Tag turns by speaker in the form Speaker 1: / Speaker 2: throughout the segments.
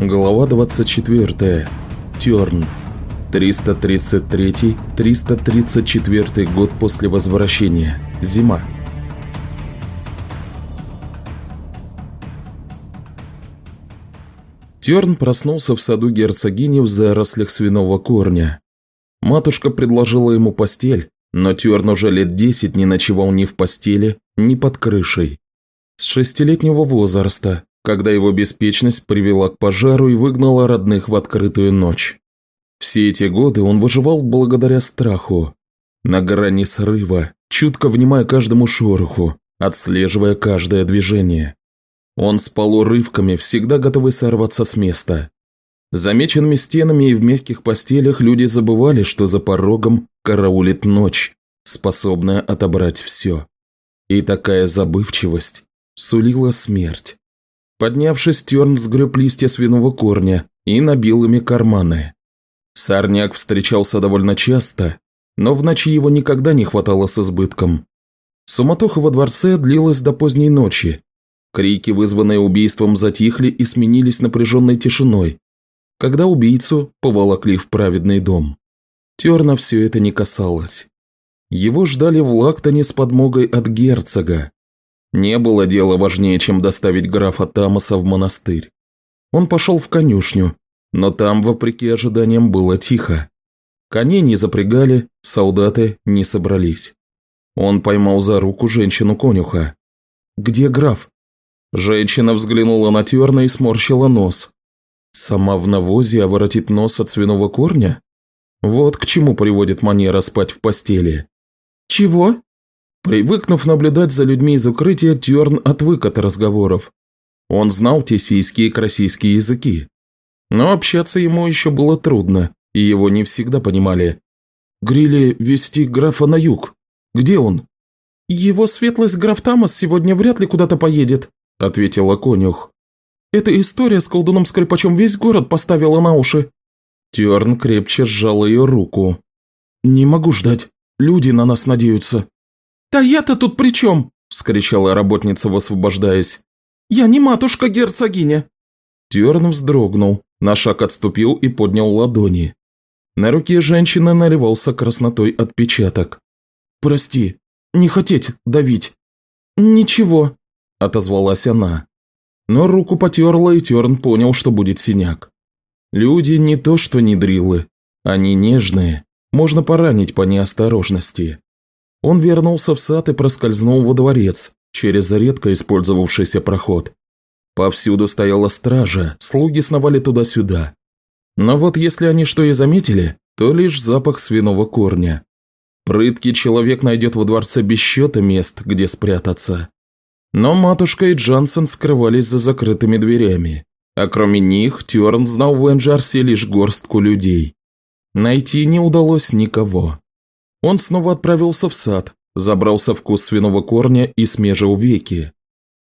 Speaker 1: Глава 24. Терн. 333-334 год после возвращения. Зима. Терн проснулся в саду герцогини в зарослях свиного корня. Матушка предложила ему постель, но Терн уже лет десять не ночевал ни в постели, ни под крышей. С шестилетнего возраста, когда его беспечность привела к пожару и выгнала родных в открытую ночь. Все эти годы он выживал благодаря страху, на грани срыва, чутко внимая каждому шороху, отслеживая каждое движение. Он спал урывками, всегда готовый сорваться с места. Замеченными стенами и в мягких постелях люди забывали, что за порогом караулит ночь, способная отобрать все. И такая забывчивость сулила смерть. Поднявшись, Терн сгреб листья свиного корня и набил ими карманы. Сорняк встречался довольно часто, но в ночи его никогда не хватало с избытком. Суматоха во дворце длилась до поздней ночи. Крики, вызванные убийством, затихли и сменились напряженной тишиной, когда убийцу поволокли в праведный дом. Терна все это не касалось. Его ждали в Лактоне с подмогой от герцога, не было дела важнее, чем доставить графа Тамаса в монастырь. Он пошел в конюшню, но там, вопреки ожиданиям, было тихо. Коней не запрягали, солдаты не собрались. Он поймал за руку женщину-конюха. «Где граф?» Женщина взглянула на Терна и сморщила нос. «Сама в навозе, а воротит нос от свиного корня? Вот к чему приводит манера спать в постели». «Чего?» Привыкнув наблюдать за людьми из укрытия, Тьорн отвык от разговоров. Он знал тессийские и красийские языки. Но общаться ему еще было трудно, и его не всегда понимали. Грили вести графа на юг. Где он?» «Его светлость граф Тамас сегодня вряд ли куда-то поедет», – ответила конюх. «Эта история с колдуном-скрипачом весь город поставила на уши». Тьорн крепче сжал ее руку. «Не могу ждать. Люди на нас надеются». «Да я-то тут при чем?» – вскричала работница, высвобождаясь. «Я не матушка-герцогиня!» Тёрн вздрогнул, на шаг отступил и поднял ладони. На руке женщины наливался краснотой отпечаток. «Прости, не хотеть давить». «Ничего», – отозвалась она. Но руку потерла, и Терн понял, что будет синяк. Люди не то что не дрилы, они нежные, можно поранить по неосторожности. Он вернулся в сад и проскользнул во дворец, через редко использовавшийся проход. Повсюду стояла стража, слуги сновали туда-сюда. Но вот если они что и заметили, то лишь запах свиного корня. Прыткий человек найдет во дворце без счета мест, где спрятаться. Но матушка и Джансон скрывались за закрытыми дверями. А кроме них, Тюрн знал в Энджарсе лишь горстку людей. Найти не удалось никого. Он снова отправился в сад, забрался в кус свиного корня и смежил веки.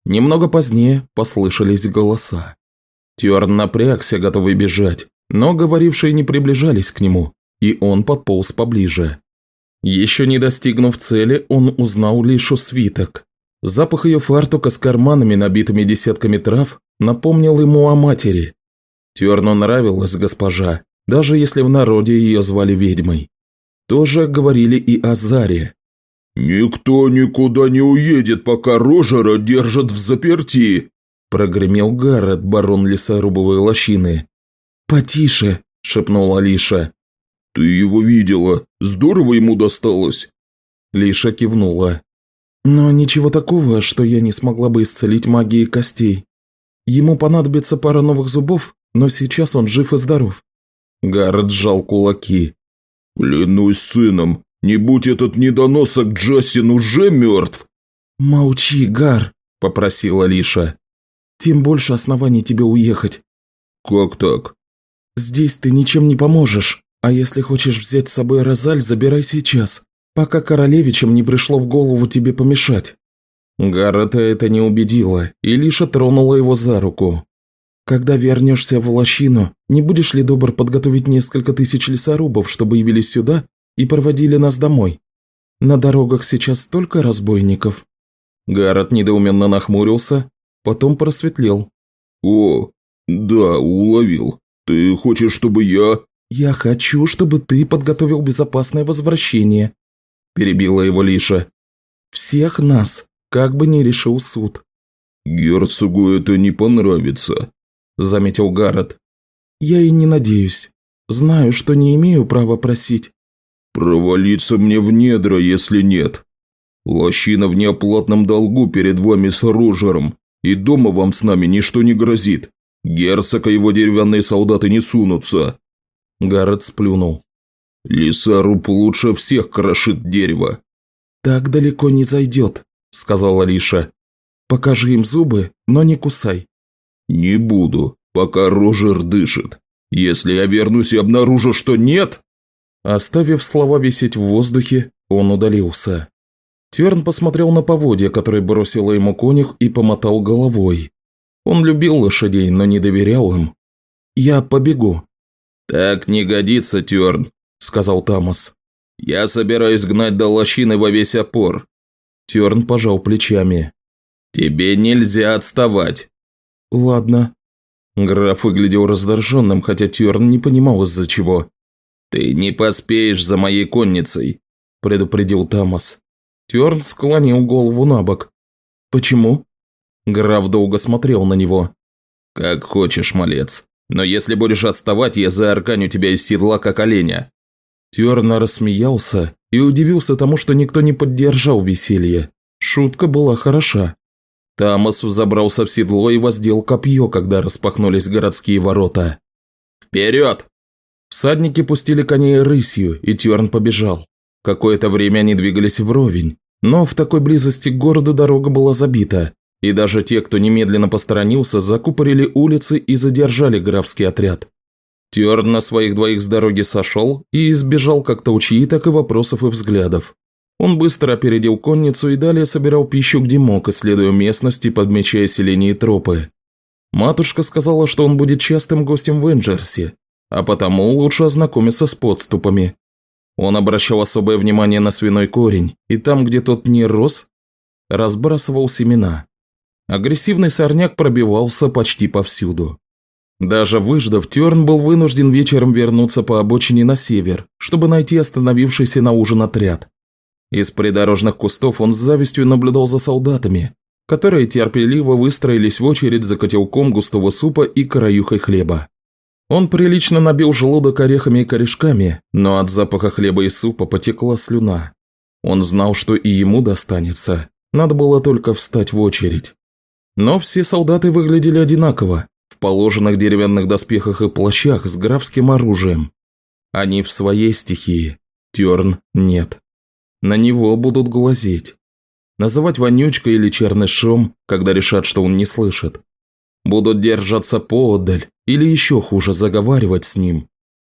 Speaker 1: Немного позднее послышались голоса. Тюарн напрягся, готовый бежать, но говорившие не приближались к нему, и он подполз поближе. Еще не достигнув цели, он узнал Лишу свиток. Запах ее фартука с карманами, набитыми десятками трав, напомнил ему о матери. Тюарну нравилась госпожа, даже если в народе ее звали ведьмой тоже говорили и о Заре.
Speaker 2: «Никто никуда не уедет, пока Рожера держат в заперти»,
Speaker 1: прогремел Гаррет, барон лесорубовой лощины. «Потише», – шепнула Лиша.
Speaker 2: «Ты его видела? Здорово ему досталось?»
Speaker 1: Лиша кивнула. «Но ничего такого, что я не смогла бы исцелить магией костей. Ему понадобится пара новых зубов, но сейчас он жив и здоров». Гаррет сжал кулаки.
Speaker 2: «Клянусь сыном, не будь этот недоносок Джастин уже мертв!»
Speaker 1: «Молчи, Гар!» – попросила Лиша. «Тем больше оснований тебе уехать».
Speaker 2: «Как так?»
Speaker 1: «Здесь ты ничем не поможешь, а если хочешь взять с собой Розаль, забирай сейчас, пока королевичам не пришло в голову тебе помешать». Гаррета это не убедило, и Лиша тронула его за руку. Когда вернешься в лощину, не будешь ли добр подготовить несколько тысяч лесорубов, чтобы явились сюда и проводили нас домой? На дорогах сейчас столько разбойников». Гаррет недоуменно нахмурился, потом просветлел.
Speaker 2: «О, «Да, уловил. Ты хочешь, чтобы я...»
Speaker 1: «Я хочу, чтобы ты подготовил безопасное возвращение», – перебила его Лиша. «Всех нас, как бы ни решил суд».
Speaker 2: «Герцогу это не понравится», – заметил Гаррет.
Speaker 1: «Я и не надеюсь. Знаю, что не имею права просить».
Speaker 2: «Провалиться мне в недра, если нет. Лощина в неоплатном долгу перед вами с Рожером, и дома вам с нами ничто не грозит. Герцог и его деревянные солдаты не сунутся».
Speaker 1: Гаррет сплюнул.
Speaker 2: «Лисаруб лучше всех крошит дерево».
Speaker 1: «Так далеко не зайдет», – сказала Лиша. «Покажи им зубы, но не кусай».
Speaker 2: «Не буду, пока Рожер дышит. Если я вернусь и обнаружу, что нет...»
Speaker 1: Оставив слова висеть в воздухе, он удалился. Терн посмотрел на поводья, которые бросила ему конюх, и помотал головой. Он любил лошадей, но не доверял им. «Я побегу»,
Speaker 2: «Так не годится, Тёрн», – сказал Тамас. «Я собираюсь гнать до лощины во весь опор».
Speaker 1: Тёрн пожал плечами.
Speaker 2: «Тебе нельзя отставать».
Speaker 1: «Ладно». Граф выглядел раздраженным, хотя Тёрн не понимал из-за чего.
Speaker 2: «Ты не поспеешь за моей конницей», – предупредил Тамас.
Speaker 1: Тёрн склонил голову на бок. «Почему?» Граф долго смотрел на него.
Speaker 2: «Как хочешь, малец. Но если будешь отставать, я заарканю тебя из седла, как оленя».
Speaker 1: Тёрна рассмеялся и удивился тому, что никто не поддержал веселье. Шутка была хороша. Тамас взобрался в седло и воздел копье, когда распахнулись городские ворота.
Speaker 2: «Вперед!»
Speaker 1: Всадники пустили коней рысью, и Тёрн побежал. Какое-то время они двигались вровень, но в такой близости к городу дорога была забита, и даже те, кто немедленно посторонился, закупорили улицы и задержали графский отряд. Тёрн на своих двоих с дороги сошел и избежал как толчьи, так и вопросов и взглядов. Он быстро опередил конницу и далее собирал пищу где мог, исследуя местности, подмечая селения и тропы. Матушка сказала, что он будет частым гостем в Энджерсе, а потому лучше ознакомиться с подступами. Он обращал особое внимание на свиной корень, и там, где тот не рос, разбрасывал семена. Агрессивный сорняк пробивался почти повсюду. Даже выждав, Терн был вынужден вечером вернуться по обочине на север, чтобы найти остановившийся на ужин отряд. Из придорожных кустов он с завистью наблюдал за солдатами, которые терпеливо выстроились в очередь за котелком густого супа и краюхой хлеба. Он прилично набил желудок орехами и корешками, но от запаха хлеба и супа потекла слюна. Он знал, что и ему достанется, надо было только встать в очередь. Но все солдаты выглядели одинаково, в положенных деревянных доспехах и плащах с графским оружием. Они в своей стихии, Терн нет. На него будут глазеть. Называть вонючкой или чернышом, когда решат, что он не слышит. Будут держаться поодаль или еще хуже заговаривать с ним.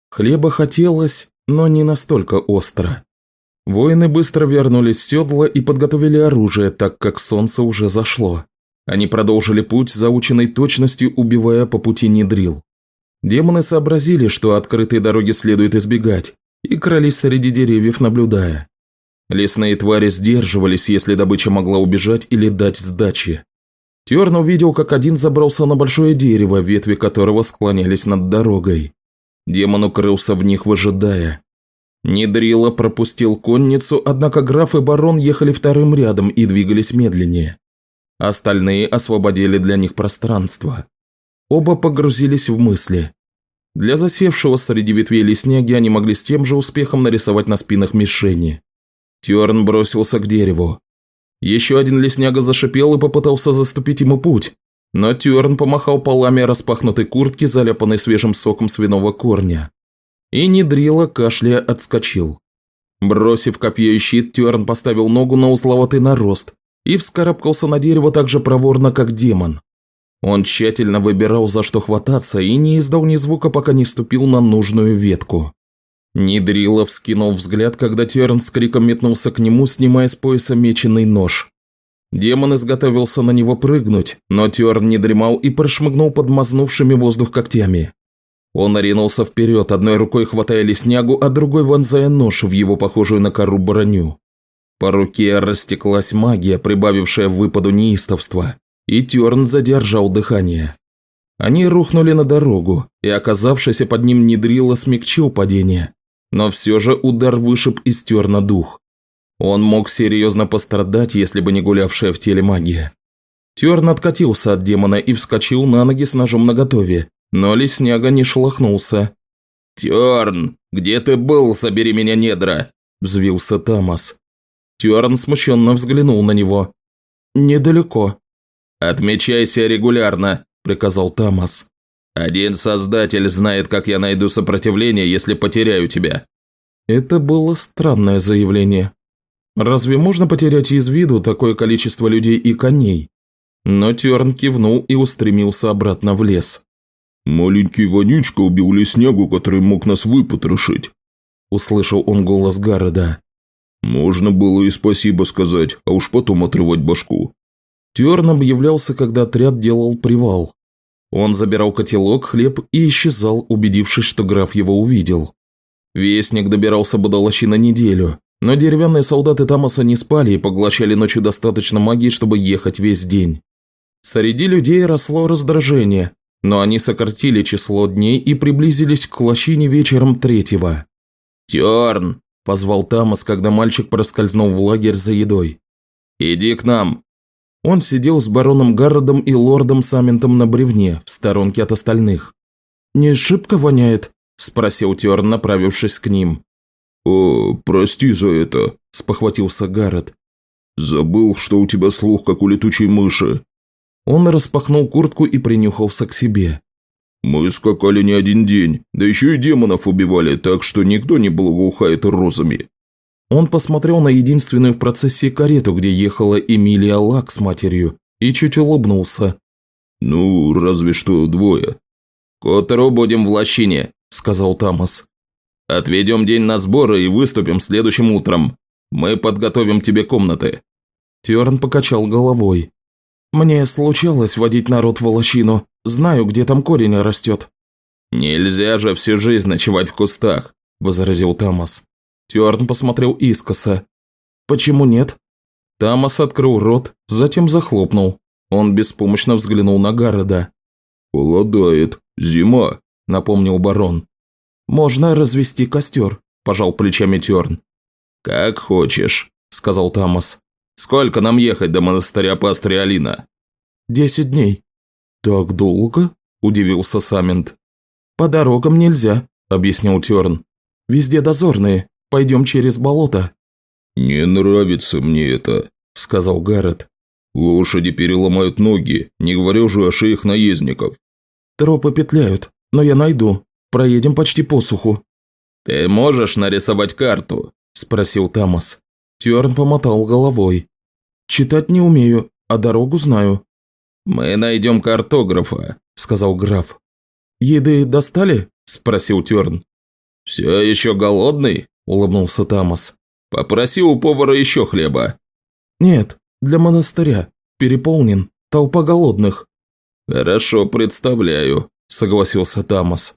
Speaker 1: Хлеба хотелось, но не настолько остро. Воины быстро вернулись в седло и подготовили оружие, так как солнце уже зашло. Они продолжили путь заученной точностью, убивая по пути недрил. Демоны сообразили, что открытой дороги следует избегать, и крались среди деревьев, наблюдая. Лесные твари сдерживались, если добыча могла убежать или дать сдачи. Терн увидел, как один забрался на большое дерево, ветви которого склонялись над дорогой. Демон укрылся в них, выжидая. Недрила пропустил конницу, однако граф и барон ехали вторым рядом и двигались медленнее. Остальные освободили для них пространство. Оба погрузились в мысли. Для засевшего среди ветвей лесняги они могли с тем же успехом нарисовать на спинах мишени. Тёрн бросился к дереву. Еще один лесняга зашипел и попытался заступить ему путь, но Тёрн помахал полами распахнутой куртки, заляпанной свежим соком свиного корня. И недрила кашляя отскочил. Бросив копье и щит, Тёрн поставил ногу на узловатый нарост и вскарабкался на дерево так же проворно, как демон. Он тщательно выбирал, за что хвататься, и не издал ни звука, пока не ступил на нужную ветку. Нидрилов скинул взгляд, когда Терн с криком метнулся к нему, снимая с пояса меченый нож. Демон изготовился на него прыгнуть, но Терн не дремал и прошмыгнул под мазнувшими воздух когтями. Он оринулся вперед, одной рукой хватая леснягу, а другой вонзая нож в его похожую на кору броню. По руке растеклась магия, прибавившая в выпаду неистовства, и Терн задержал дыхание. Они рухнули на дорогу, и оказавшийся под ним недрило смягчил падение. Но все же удар вышиб из терна дух. Он мог серьезно пострадать, если бы не гулявшая в теле магия. Терн откатился от демона и вскочил на ноги с ножом наготове, но лесняга не шелохнулся.
Speaker 2: «Терн, где ты был, собери меня недра!» – взвился Тамас.
Speaker 1: Терн смущенно взглянул на него. «Недалеко».
Speaker 2: «Отмечайся регулярно», – приказал Тамас. «Один создатель знает, как я найду сопротивление, если потеряю тебя».
Speaker 1: Это было странное заявление. Разве можно потерять из виду такое количество людей и коней? Но Терн кивнул и устремился обратно в лес.
Speaker 2: «Маленький вонючка убил леснягу, который мог нас выпотрошить», – услышал он голос Гарода. «Можно было и спасибо сказать, а уж потом отрывать башку».
Speaker 1: Терн объявлялся, когда отряд делал привал. Он забирал котелок, хлеб и исчезал, убедившись, что граф его увидел. Вестник добирался Будалачи на неделю, но деревянные солдаты Тамаса не спали и поглощали ночью достаточно магии, чтобы ехать весь день. Среди людей росло раздражение, но они сократили число дней и приблизились к лощине вечером третьего.
Speaker 2: «Терн!» – позвал Тамас, когда мальчик проскользнул в лагерь за едой. «Иди к нам!»
Speaker 1: Он сидел с бароном Гарродом и лордом Самментом на бревне, в сторонке от остальных. «Не шибко воняет?» – спросил Терн, направившись к ним.
Speaker 2: «О, прости за это», – спохватился Гаррет. «Забыл, что у тебя слух, как у летучей мыши.
Speaker 1: Он распахнул куртку и принюхался к себе.
Speaker 2: «Мы скакали не один день, да еще и демонов убивали, так что никто не благоухает розами».
Speaker 1: Он посмотрел на единственную в процессе карету, где ехала Эмилия Лак с матерью, и чуть улыбнулся.
Speaker 2: «Ну, разве что двое».
Speaker 3: «К утру будем в лощине», – сказал Тамас. «Отведем день на сборы и выступим следующим утром. Мы подготовим тебе комнаты».
Speaker 1: Терн покачал головой. «Мне случалось водить народ в волощину. Знаю, где там корень растет».
Speaker 3: «Нельзя же всю жизнь ночевать в кустах», – возразил Тамас.
Speaker 1: Тюарн посмотрел искоса. «Почему нет?» Тамас открыл рот, затем захлопнул. Он беспомощно взглянул на Гарреда.
Speaker 2: «Холодает. Зима», –
Speaker 1: напомнил барон. «Можно развести костер», – пожал плечами Тюарн.
Speaker 3: «Как хочешь», – сказал Тамас. Сколько нам ехать до монастыря Пастыря Алина?»
Speaker 1: «Десять дней». «Так долго?» – удивился Самент. «По дорогам нельзя», – объяснил Терн. «Везде дозорные. Пойдем через болото».
Speaker 2: «Не нравится мне это», – сказал Гаррет. «Лошади переломают ноги, не говоря уже о шеях наездников».
Speaker 1: «Тропы петляют, но я найду. Проедем почти по суху».
Speaker 3: «Ты можешь нарисовать карту?» – спросил Тамас.
Speaker 1: Тюарн помотал головой. «Читать не умею, а дорогу знаю».
Speaker 3: «Мы найдем картографа», – сказал граф.
Speaker 1: «Еды достали?» – спросил Тюрн.
Speaker 3: «Все еще голодный?» – улыбнулся Тамас. «Попроси у повара еще хлеба».
Speaker 1: «Нет, для монастыря. Переполнен. Толпа голодных».
Speaker 3: «Хорошо, представляю», – согласился Тамас.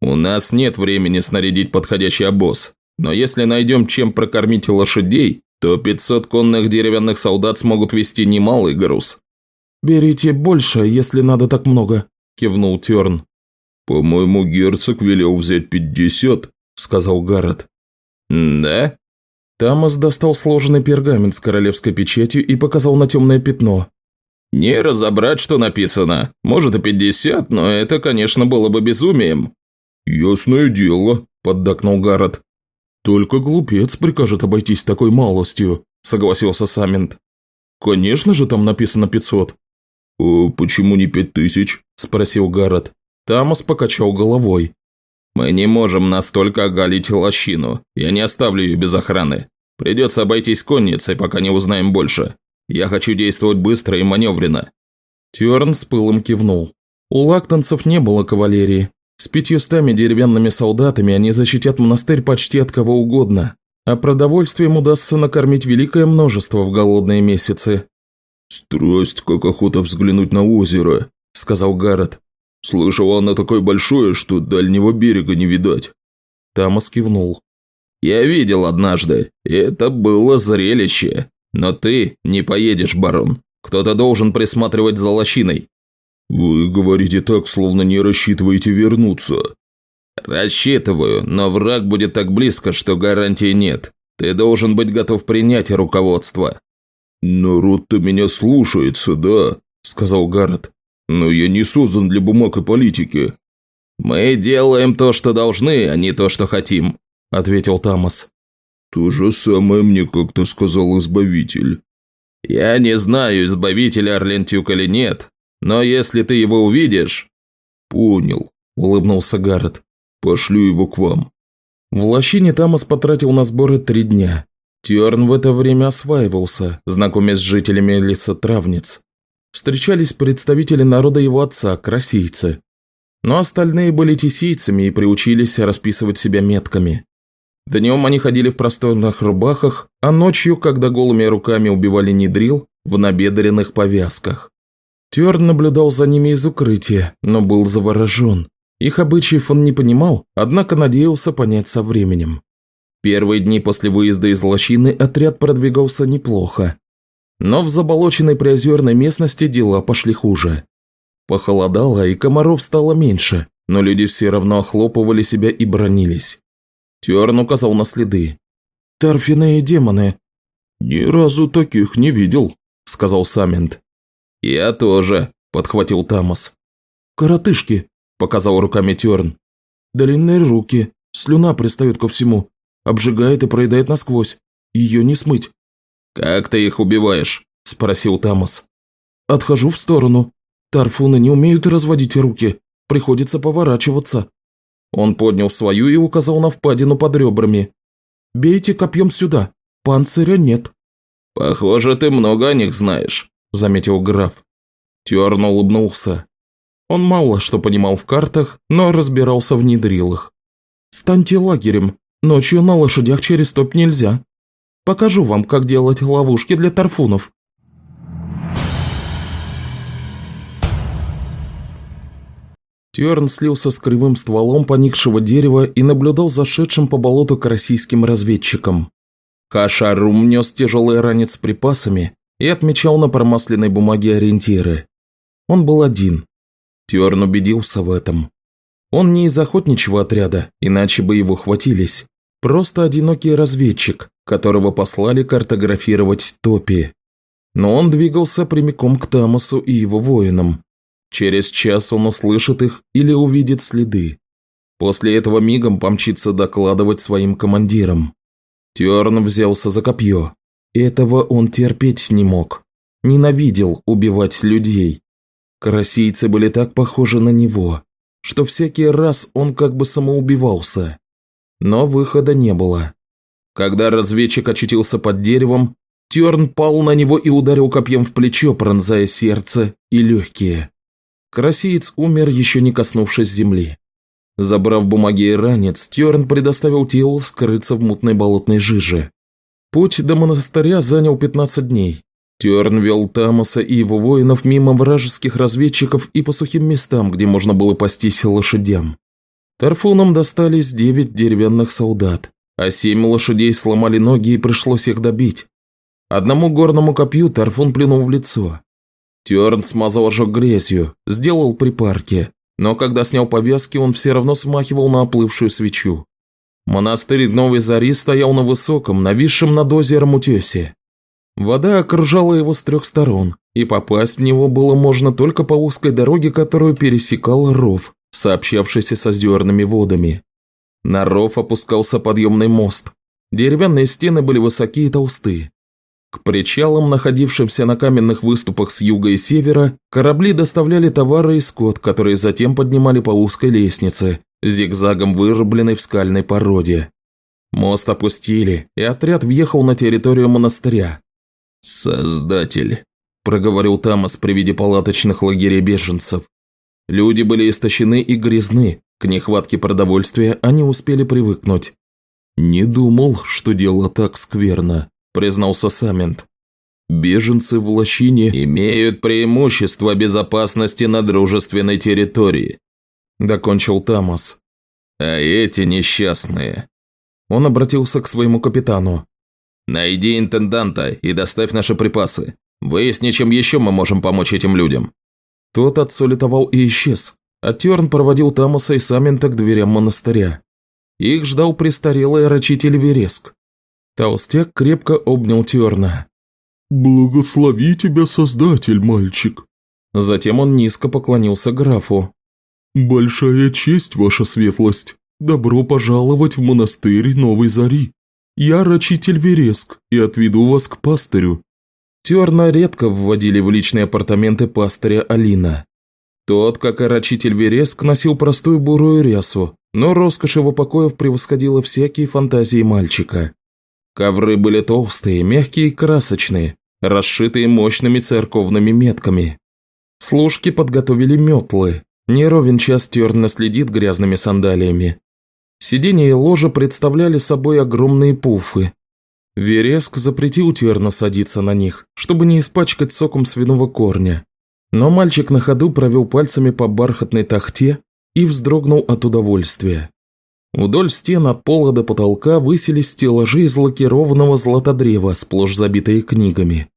Speaker 3: «У нас нет времени снарядить подходящий обоз, но если найдем чем прокормить лошадей, то 500 конных деревянных солдат смогут вести немалый груз.
Speaker 1: «Берите больше, если надо так много», – кивнул Терн.
Speaker 2: «По-моему, герцог велел взять пятьдесят», – сказал Гаррет.
Speaker 3: «Да?»
Speaker 1: Тамас достал сложенный пергамент с королевской печатью и показал на темное пятно.
Speaker 3: «Не разобрать, что написано. Может и пятьдесят, но это, конечно, было бы безумием».
Speaker 2: «Ясное дело», – поддакнул Гаррет.
Speaker 1: «Только глупец прикажет обойтись такой малостью», – согласился Самент. «Конечно же там написано 500».
Speaker 2: «А почему не пять тысяч?»
Speaker 1: – спросил Гаррет. Тамас покачал головой.
Speaker 3: «Мы не можем настолько оголить лощину. Я не оставлю ее без охраны. Придется обойтись конницей, пока не узнаем больше. Я хочу действовать быстро и маневренно».
Speaker 1: Тюрн с пылом кивнул. У лактанцев не было кавалерии, с пятьюстами деревянными солдатами они защитят монастырь почти от кого угодно, а продовольствием удастся накормить великое множество в голодные месяцы.
Speaker 2: «Страсть, как охота взглянуть на озеро», – сказал Гаррет. «Слышал, оно такое большое, что дальнего берега не видать».
Speaker 1: Тамас кивнул.
Speaker 3: «Я видел однажды, это было зрелище. Но ты не поедешь, барон. Кто-то должен присматривать за лощиной».
Speaker 2: «Вы говорите так, словно не рассчитываете вернуться».
Speaker 3: «Рассчитываю, но враг будет так близко, что гарантии нет. Ты должен быть готов принять руководство».
Speaker 2: «Народ-то меня слушается, да», – сказал Гаррет. «Но я не создан для бумаг и политики».
Speaker 3: «Мы делаем то, что должны, а не то, что хотим», – ответил Тамас.
Speaker 2: «То же самое мне как-то сказал Избавитель».
Speaker 3: «Я не знаю, Избавителя Орлентюк или нет, но если ты его увидишь...»
Speaker 2: «Понял», – улыбнулся Гаррет. «Пошлю его к вам».
Speaker 1: В лощине Тамас потратил на сборы три дня. Тьорн в это время осваивался, знакомясь с жителями леса Травниц. Встречались представители народа его отца, красийцы. Но остальные были тесийцами и приучились расписывать себя метками. Днем они ходили в просторных рубахах, а ночью, когда голыми руками убивали недрил, в набедренных повязках. Тёрн наблюдал за ними из укрытия, но был заворожен. Их обычаев он не понимал, однако надеялся понять со временем. Первые дни после выезда из лощины отряд продвигался неплохо. Но в заболоченной приозерной местности дела пошли хуже. Похолодало, и комаров стало меньше, но люди все равно охлопывали себя и бронились. Терн указал на следы. «Торфяные демоны».
Speaker 2: «Ни разу таких не видел», – сказал Самент.
Speaker 3: «Я тоже», – подхватил Тамас.
Speaker 1: «Коротышки», – показал руками Терн. «Длинные руки, слюна пристает ко всему, обжигает и проедает насквозь. Ее не смыть».
Speaker 3: «Как ты их убиваешь?» – спросил Тамас.
Speaker 1: «Отхожу в сторону. Тарфуны не умеют разводить руки, приходится поворачиваться». Он поднял свою и указал на впадину под ребрами. «Бейте копьем сюда, панциря нет».
Speaker 3: «Похоже, ты много о них знаешь», – заметил граф. Тёрн улыбнулся. Он мало что понимал в картах, но разбирался в недрилах. «Станьте лагерем, ночью на лошадях через топ нельзя. Покажу вам, как делать ловушки для тарфунов». Тюрн слился с кривым стволом поникшего дерева и наблюдал за шедшим по болоту к российским разведчикам. Хашарум нес тяжелый ранец с припасами и отмечал на промасленной бумаге ориентиры. Он был один. Тюрн убедился в этом. Он не из охотничьего отряда, иначе бы его хватились. Просто одинокий разведчик, которого послали картографировать топи. Но он двигался прямиком к Тамасу и его воинам, Через час он услышит их или увидит следы. После этого мигом помчится докладывать своим командирам. Тёрн взялся за копье. Этого он терпеть не мог. Ненавидел убивать людей. Карасийцы были так похожи на него, что всякий раз он как бы самоубивался. Но выхода не было. Когда разведчик очутился под деревом, Тёрн пал на него и ударил копьем в плечо, пронзая сердце и легкие. Карасиец умер, еще не коснувшись земли. Забрав бумаги и ранец, Тёрн предоставил телу скрыться в мутной болотной жиже. Путь до монастыря занял 15 дней. Тёрн вел Тамаса и его воинов мимо вражеских разведчиков и по сухим местам, где можно было пастись лошадям. Тарфунам достались девять деревянных солдат, а семь лошадей сломали ноги и пришлось их добить. Одному горному копью Тарфун плюнул в лицо, Тёрн смазал ожог грязью, сделал припарки, но когда снял повязки, он все равно смахивал на оплывшую свечу. Монастырь Новой Зари стоял на высоком, нависшем над озером утесе. Вода окружала его с трех сторон, и попасть в него было можно только по узкой дороге, которую пересекал ров, сообщавшийся с озерными водами. На ров опускался подъемный мост. Деревянные стены были высокие и толстые. К причалам, находившимся на каменных выступах с юга и севера, корабли доставляли товары и скот, которые затем поднимали по узкой лестнице, зигзагом вырубленной в скальной породе. Мост опустили, и отряд въехал на территорию монастыря. «Создатель», –
Speaker 1: проговорил Тамас при виде палаточных лагерей беженцев. Люди были истощены и грязны, к нехватке продовольствия они успели привыкнуть. Не думал, что дело так скверно. – признался Самент. «Беженцы в лощине
Speaker 3: имеют преимущество безопасности на дружественной территории», –
Speaker 1: докончил Тамас.
Speaker 3: «А эти несчастные».
Speaker 1: Он обратился к своему капитану.
Speaker 3: «Найди интенданта и доставь наши припасы. Выясни, чем еще мы можем помочь этим людям».
Speaker 1: Тот отсулетовал и исчез, а Терн проводил Тамаса и Самента к дверям монастыря. Их ждал престарелый рачитель Вереск. Толстяк крепко обнял Терна.
Speaker 2: «Благослови тебя, Создатель, мальчик!»
Speaker 1: Затем он низко поклонился графу.
Speaker 2: «Большая честь, ваша светлость! Добро пожаловать в монастырь Новой Зари! Я рачитель Вереск и отведу вас к пастырю!»
Speaker 1: Терна редко вводили в личные апартаменты пастыря Алина. Тот, как и рачитель Вереск, носил простую бурую рясу, но роскошь его покоев превосходила всякие фантазии мальчика. Ковры были толстые, мягкие и красочные, расшитые мощными церковными метками. Служки подготовили метлы. Не ровен час Терн наследит грязными сандалиями. Сиденья и ложа представляли собой огромные пуфы. Вереск запретил Терну садиться на них, чтобы не испачкать соком свиного корня. Но мальчик на ходу провел пальцами по бархатной тахте и вздрогнул от удовольствия. Вдоль стен от пола до потолка высились стеллажи из лакированного златодрева, сплошь забитые книгами.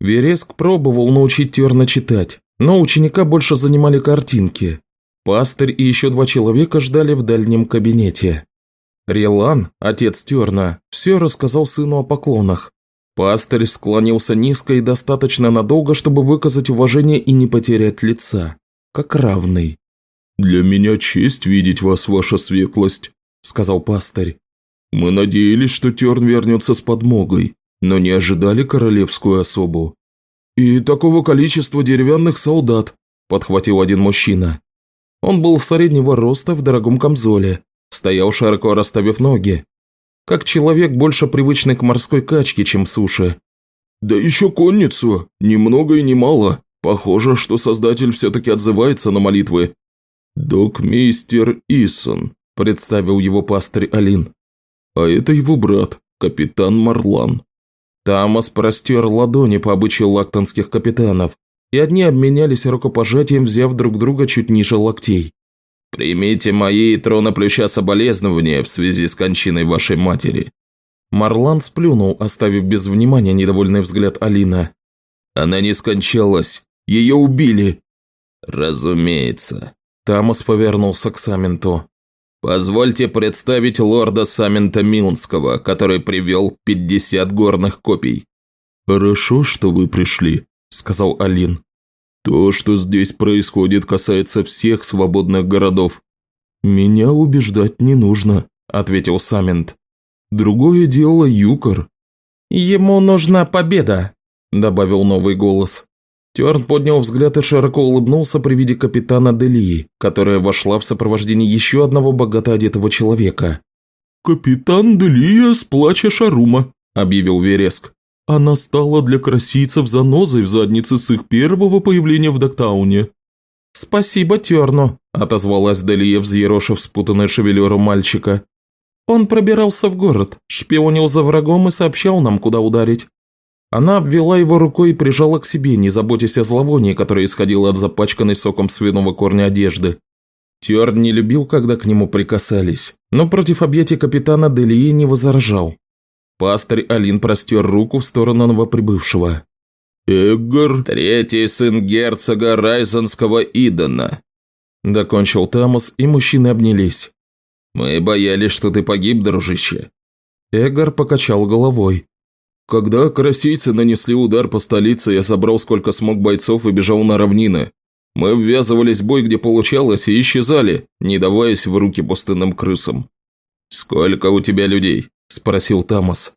Speaker 1: Вереск пробовал научить Терна читать, но ученика больше занимали картинки. Пастырь и еще два человека ждали в дальнем кабинете. Релан, отец Терна, все рассказал сыну о поклонах. Пастырь склонился низко и достаточно надолго, чтобы выказать уважение и не потерять лица, как равный.
Speaker 2: «Для меня честь видеть вас, ваша светлость», – сказал пастырь. «Мы надеялись, что Терн вернется с подмогой, но не ожидали королевскую особу.
Speaker 1: «И такого количества деревянных солдат», – подхватил один мужчина. Он был среднего роста в дорогом камзоле, стоял широко расставив ноги. Как человек, больше привычный к морской качке, чем суше.
Speaker 2: «Да еще конницу, ни много и ни мало. Похоже, что Создатель все-таки отзывается на молитвы». «Док-мейстер Исон», – представил его пастырь Алин. «А это его брат, капитан Марлан».
Speaker 1: Тамас простер ладони по обычаю лактонских капитанов, и одни обменялись рукопожатием, взяв друг друга чуть ниже локтей.
Speaker 3: «Примите мои трона плюща соболезнования в связи с кончиной вашей матери».
Speaker 1: Марлан сплюнул, оставив без внимания недовольный взгляд Алина.
Speaker 3: «Она не скончалась. Ее убили». «Разумеется».
Speaker 1: Тамас повернулся к Саменту.
Speaker 3: «Позвольте представить лорда Самента Милнского, который привел 50 горных копий».
Speaker 2: «Хорошо, что вы пришли», – сказал Алин. «То, что здесь происходит, касается всех свободных городов».
Speaker 1: «Меня убеждать не нужно», – ответил Самент. «Другое дело Юкор». «Ему нужна победа», – добавил новый голос. Терн поднял взгляд и широко улыбнулся при виде капитана Делии, которая вошла в сопровождении еще одного богато одетого человека.
Speaker 2: «Капитан Делия с плача Шарума», – объявил Вереск. «Она стала для красийцев занозой в заднице с их первого появления в Доктауне».
Speaker 1: «Спасибо Терну», – отозвалась Делия, взъерошив спутанное шевелюру мальчика. «Он пробирался в город, шпионил за врагом и сообщал нам, куда ударить. Она обвела его рукой и прижала к себе, не заботясь о зловонии, которое исходило от запачканной соком свиного корня одежды. Тюард не любил, когда к нему прикасались, но против объятий капитана Делии не возражал. Пастырь Алин простер руку в сторону новоприбывшего.
Speaker 3: «Эггар, третий сын герцога Райзенского Идона», –
Speaker 1: докончил Тамас, и мужчины обнялись.
Speaker 3: «Мы боялись, что ты погиб, дружище».
Speaker 1: Эггар покачал головой.
Speaker 2: Когда карасийцы нанесли удар по столице, я собрал сколько смог бойцов и бежал на равнины. Мы ввязывались в бой, где получалось, и исчезали, не даваясь в руки пустынным крысам.
Speaker 3: «Сколько у тебя людей?» – спросил Тамас.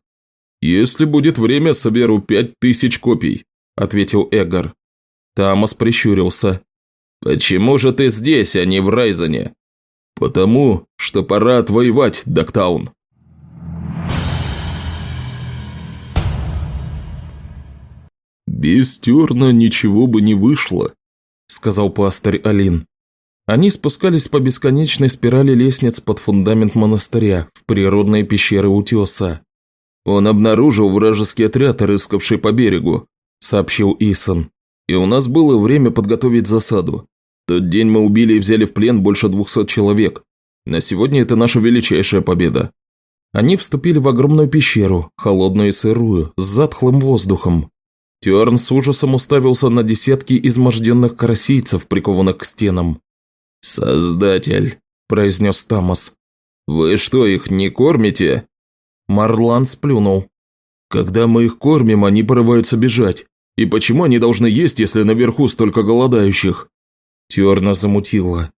Speaker 2: «Если будет время, соберу пять тысяч копий», – ответил Эгор.
Speaker 1: Тамас прищурился.
Speaker 3: «Почему же ты здесь, а не в Райзене?»
Speaker 2: «Потому, что пора отвоевать Доктаун». «Без Терна ничего бы не вышло», – сказал пастырь Алин.
Speaker 1: Они спускались по бесконечной спирали лестниц под фундамент монастыря в природные пещеры утеса.
Speaker 2: «Он обнаружил вражеский отряд, рыскавший по берегу», – сообщил Исон. «И у нас было время подготовить засаду. Тот день мы убили и взяли в плен больше двухсот человек. На сегодня это наша величайшая победа».
Speaker 1: Они вступили в огромную пещеру, холодную и сырую, с затхлым воздухом. Тёрн с ужасом уставился на десятки изможденных карасийцев, прикованных к стенам.
Speaker 3: «Создатель», – произнес Тамас. «Вы что, их не кормите?»
Speaker 1: Марлан сплюнул.
Speaker 2: «Когда мы их кормим, они порываются бежать. И почему они должны есть, если наверху столько голодающих?»
Speaker 1: Тёрна замутила.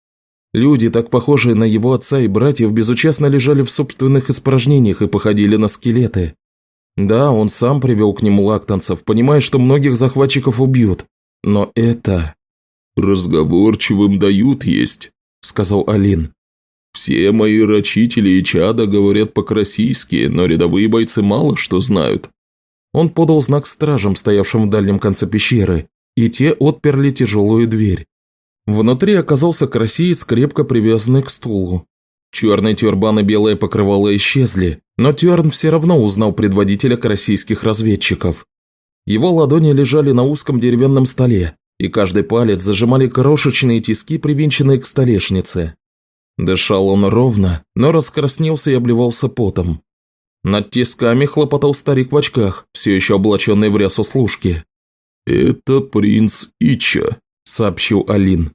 Speaker 1: Люди, так похожие на его отца и братьев, безучастно лежали в собственных испражнениях и походили на скелеты. Да, он сам привел к нему лактанцев, понимая, что многих захватчиков убьют. Но это...
Speaker 2: «Разговорчивым дают есть», – сказал Алин. «Все мои рачители и чада говорят по-красийски, но рядовые бойцы мало что знают».
Speaker 1: Он подал знак стражам, стоявшим в дальнем конце пещеры, и те отперли тяжелую дверь. Внутри оказался красиец, крепко привязанный к стулу. Черный тюрбан и белое покрывало исчезли, но Тюрн все равно узнал предводителя российских разведчиков. Его ладони лежали на узком деревянном столе, и каждый палец зажимали крошечные тиски, привинченные к столешнице. Дышал он ровно, но раскраснелся и обливался потом. Над тисками хлопотал старик в очках, все еще облаченный в рясу служки.
Speaker 2: «Это принц Ича», – сообщил Алин.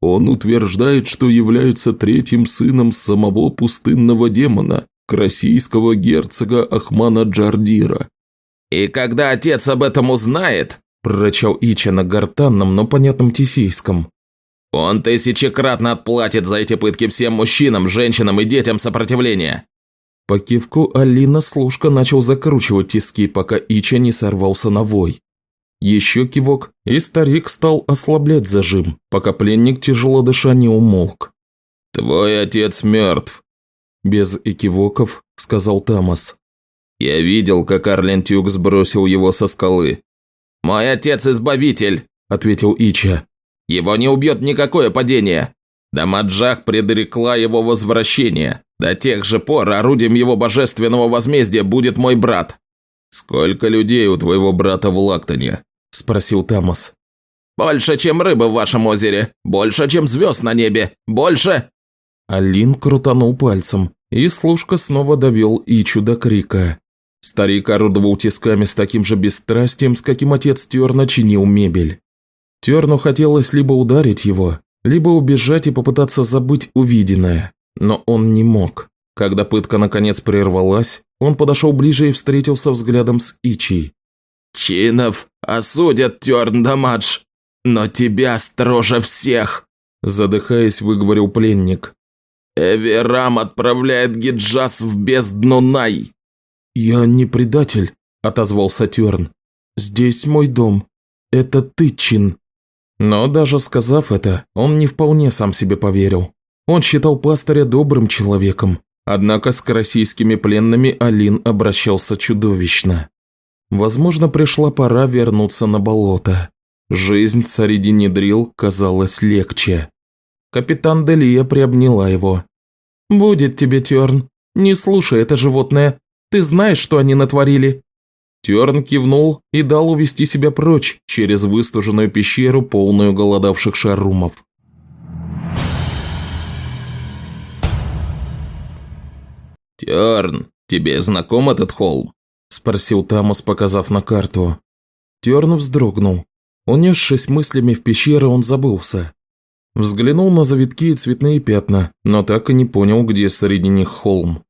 Speaker 2: Он утверждает, что является третьим сыном самого пустынного демона, российского герцога Ахмана Джардира.
Speaker 3: «И когда отец об этом узнает», –
Speaker 1: прорычал Ича на гортанном, но понятном тесийском,
Speaker 3: «он тысячекратно отплатит за эти пытки всем мужчинам, женщинам и детям сопротивления».
Speaker 1: По кивку Алина служка начал закручивать тиски, пока Ича не сорвался на вой. Еще кивок, и старик стал ослаблять зажим, пока пленник, тяжело дыша, не умолк.
Speaker 3: «Твой отец мертв», –
Speaker 1: без экивоков сказал Тамас.
Speaker 3: «Я видел, как Арлен Тюк сбросил его со скалы». «Мой отец – избавитель», – ответил Ича. «Его не убьет никакое падение. Дамаджах предрекла его возвращение. До тех же пор орудием его божественного возмездия будет мой брат». «Сколько людей у твоего брата в Лактоне?» – спросил Тамас. «Больше, чем рыбы в вашем озере! Больше, чем звезд на небе! Больше!»
Speaker 1: Алин крутанул пальцем, и служка снова довел Ичу до крика. Старик орудовал тисками с таким же бесстрастием, с каким отец Терна чинил мебель. Терну хотелось либо ударить его, либо убежать и попытаться забыть увиденное, но он не мог. Когда пытка наконец прервалась, он подошел ближе и встретился взглядом с Ичи.
Speaker 3: «Чинов осудят Терндамадж, но тебя строже всех!»
Speaker 1: Задыхаясь, выговорил пленник.
Speaker 3: «Эверам отправляет Гиджас в бездну Най!»
Speaker 1: «Я не предатель», – отозвался Терн. «Здесь мой дом. Это ты, Чин». Но даже сказав это, он не вполне сам себе поверил. Он считал пастыря добрым человеком, Однако с российскими пленными Алин обращался чудовищно. Возможно, пришла пора вернуться на болото. Жизнь среди недрил казалась легче. Капитан Делия приобняла его. «Будет тебе, Терн. Не слушай это животное. Ты знаешь, что они натворили?» Терн кивнул и дал увести себя прочь через выстуженную пещеру, полную голодавших шарумов.
Speaker 3: «Терн, тебе знаком этот холм?»
Speaker 1: – спросил Тамас, показав на карту. Терн вздрогнул. Унесшись мыслями в пещеру, он забылся. Взглянул на завитки и цветные пятна, но так и не понял, где среди них холм.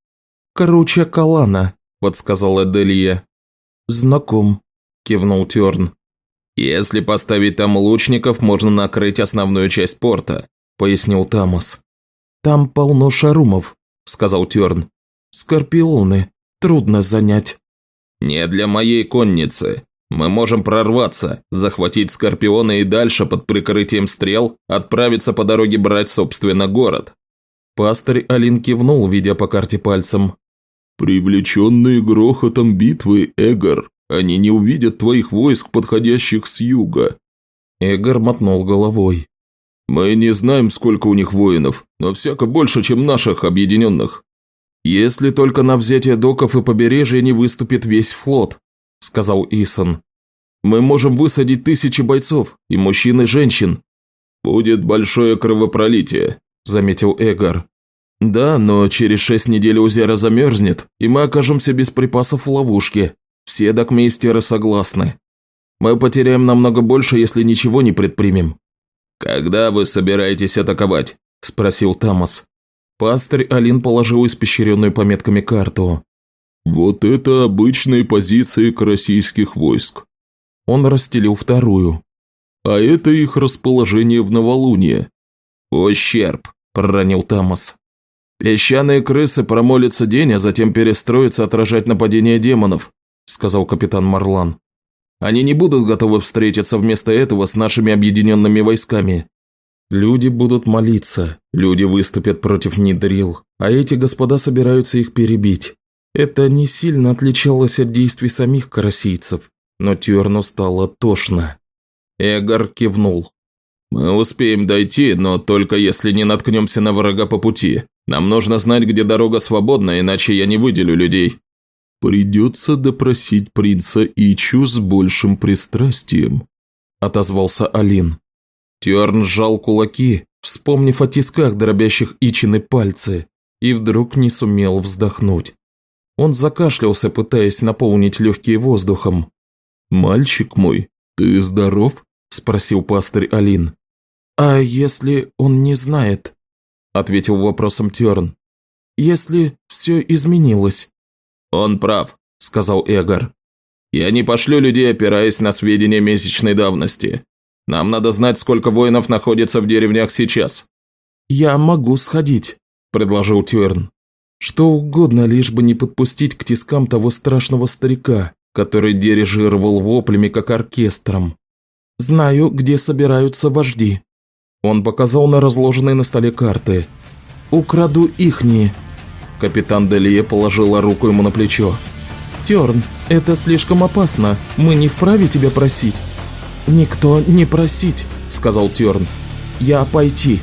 Speaker 1: «Короче, Калана», – подсказала Делия. «Знаком», – кивнул Терн.
Speaker 3: «Если поставить там лучников, можно накрыть основную часть порта», – пояснил Тамас.
Speaker 1: «Там полно шарумов», – сказал Терн. Скорпионы. Трудно занять.
Speaker 3: Не для моей конницы. Мы можем прорваться, захватить Скорпиона и дальше под прикрытием стрел отправиться по дороге брать, собственно, город.
Speaker 1: Пастырь Алин кивнул, видя по карте пальцем.
Speaker 2: «Привлеченные грохотом битвы, Эгор, они не увидят твоих войск, подходящих с юга».
Speaker 1: Эгор мотнул головой.
Speaker 2: «Мы не знаем, сколько у них воинов, но всяко больше, чем наших объединенных.
Speaker 1: «Если только на взятие доков и побережья не выступит весь флот», – сказал Исон. «Мы можем высадить тысячи бойцов, и мужчин, и женщин».
Speaker 2: «Будет большое кровопролитие», – заметил Эгар.
Speaker 1: «Да, но через шесть недель озеро замерзнет, и мы окажемся без припасов в ловушке. Все докмейстеры согласны». Мы потеряем намного больше, если ничего не предпримем».
Speaker 3: «Когда вы собираетесь атаковать?» – спросил Тамас.
Speaker 1: Пастырь Алин положил испещренную пометками карту.
Speaker 2: «Вот это обычные позиции российских войск».
Speaker 1: Он расстелил вторую.
Speaker 2: «А это их расположение в новолуние».
Speaker 3: «Ущерб», – проронил Тамас.
Speaker 1: «Песчаные крысы промолятся день, а затем перестроятся отражать нападение демонов», – сказал капитан Марлан. Они не будут готовы встретиться вместо этого с нашими объединенными войсками. Люди будут молиться, люди выступят против Нидрил, а эти господа собираются их перебить. Это не сильно отличалось от действий самих карасийцев, но Тюрну стало тошно. Эгор кивнул.
Speaker 3: «Мы успеем дойти, но только если не наткнемся на врага по пути. Нам нужно знать, где дорога свободна, иначе я не выделю людей».
Speaker 2: «Придется допросить принца Ичу с большим пристрастием», – отозвался Алин.
Speaker 1: Тёрн сжал кулаки, вспомнив о тисках, дробящих Ичины пальцы, и вдруг не сумел вздохнуть. Он закашлялся, пытаясь наполнить легкие воздухом.
Speaker 2: «Мальчик мой, ты здоров?» – спросил пастырь Алин.
Speaker 1: «А если он не знает?» – ответил вопросом Тёрн. «Если все изменилось?»
Speaker 3: «Он прав», – сказал Эгор. «Я не пошлю людей, опираясь на сведения месячной давности. Нам надо знать, сколько воинов находится в деревнях сейчас».
Speaker 1: «Я могу сходить», – предложил Тюэрн. «Что угодно, лишь бы не подпустить к тискам того страшного старика, который дирижировал воплями, как оркестром. Знаю, где собираются вожди». Он показал на разложенные на столе карты. «Украду ихние», Капитан Делие положила руку ему на плечо. «Терн, это слишком опасно. Мы не вправе тебя просить». «Никто не просить», – сказал Терн. «Я пойти».